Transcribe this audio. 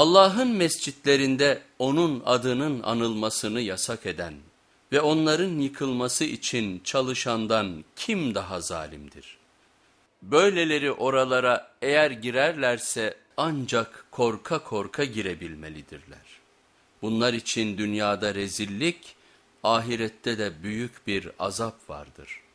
Allah'ın mescitlerinde onun adının anılmasını yasak eden ve onların yıkılması için çalışandan kim daha zalimdir? Böyleleri oralara eğer girerlerse ancak korka korka girebilmelidirler. Bunlar için dünyada rezillik, ahirette de büyük bir azap vardır.''